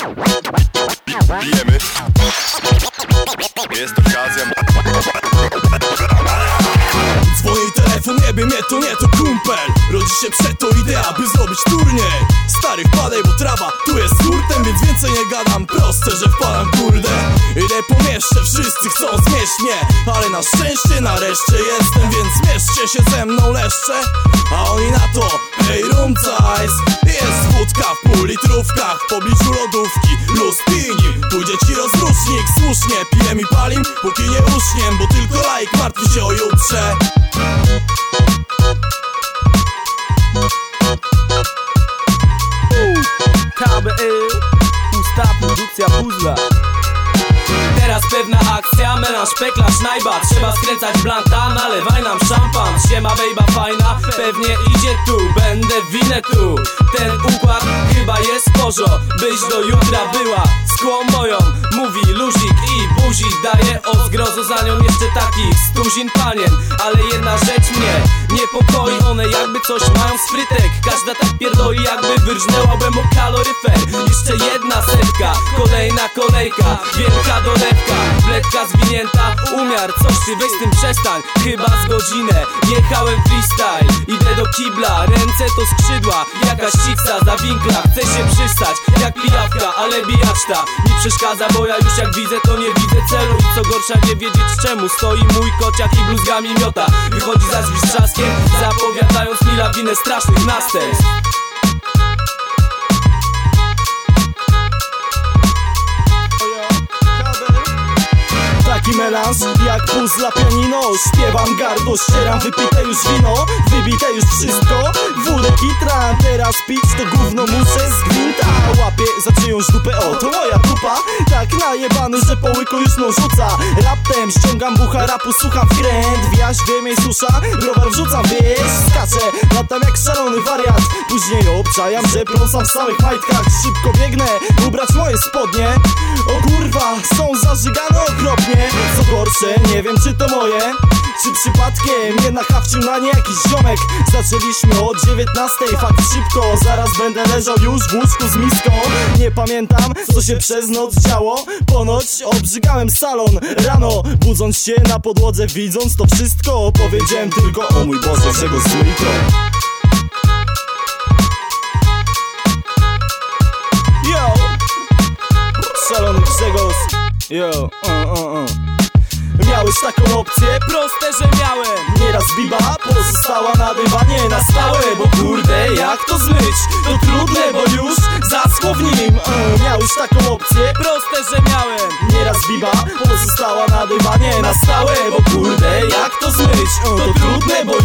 Pijemy. Jest okazja. Dzwoni telefon, nie mnie to nie to kumpel. Rodzi się przeto idea, by zrobić turniej. Stary wpadaj, bo trawa tu jest hurtem Więc więcej nie gadam, proste, że wpadam kurde. Idę po mieście, wszyscy chcą zmieść Ale na szczęście nareszcie jestem Więc zmierzcie się ze mną leszcze. A oni na to, hej room litrówkach W pobliżu lodówki, luz pij Pójdzie ci rozrusznik, słusznie Pijem i palim, póki nie uśniem Bo tylko lajk martwi się o jutrze Teraz pewna akcja, melanż, peklarz, najba. Trzeba skręcać blanta, nalewaj nam szampan. Siema bejba fajna, pewnie idzie tu Będę winę tu. Ten układ chyba jest porzo Byś do jutra była. Skłą moją Mówi luzik i buzik Daje o zgrozo za nią jeszcze takich stuzin panien Ale jedna rzecz mnie niepokoi. One jakby coś mają z frytek Każda tak pierdoli jakby wyrżnęłabym o kaloryfer. Jeszcze jedna setka, kolejna kolejka. Wielka dolewka, bledka zwinięta. Umiar, coś ty weź z tym przestań. Chyba z godzinę, jechałem freestyle. Idę do kibla, ręce to skrzydła. Jakaś ciksa za winkla, chce się przystać. Jak pijawka, ale bijaszta Mi przeszkadza, bo ja już jak widzę to nie widzę celu. I co gorsza nie wiedzieć czemu. Stoi mój kociak i bluzgami miota. Wychodzi za drzwi z trzaskiem Zapowiadając mi lawinę strasznych następstw jak puzla pianino Śpiewam gardło, ścieram wypite już wino Wybite już wszystko, wódek i tran Teraz pić to gówno muszę z gwinta Łapię za czyjąś dupę, o to moja dupa. Tak najebany, że po łyku już no rzuca. Raptem ściągam bucha rapu, słucham wkręt Wiaś, wiem jej susza, browar wrzucam, wiesz. Skaczę, latam jak szalony wariat. Później obczajam, że prąsam w samych majtkach. Szybko biegnę, ubrać moje spodnie. O kurwa, są zażygane okropnie. Co gorsze, nie wiem czy to moje Czy przypadkiem nie nachawczył na nie jakiś ziomek. Zaczęliśmy od 19, fakt szybko Zaraz będę leżał już w łóżku z miską. Nie pamiętam co się przez noc działo Ponoć obrzygałem salon. Rano budząc się na podłodze Widząc to wszystko Powiedziałem tylko o mój Boże, że go zmyj to Yo! Szalony Grzegorz. Yo, uh, uh, uh. Miałeś taką opcję? Proste, że miałem Nieraz biba pozostała na dywanie na stałe Bo kurde, jak to zmyć? To trudne, bo już zaschło w nim uh, Miałeś taką opcję? Proste, że miałem Nieraz biba pozostała na dywanie na stałe Bo kurde, jak to zmyć? To trudne, bo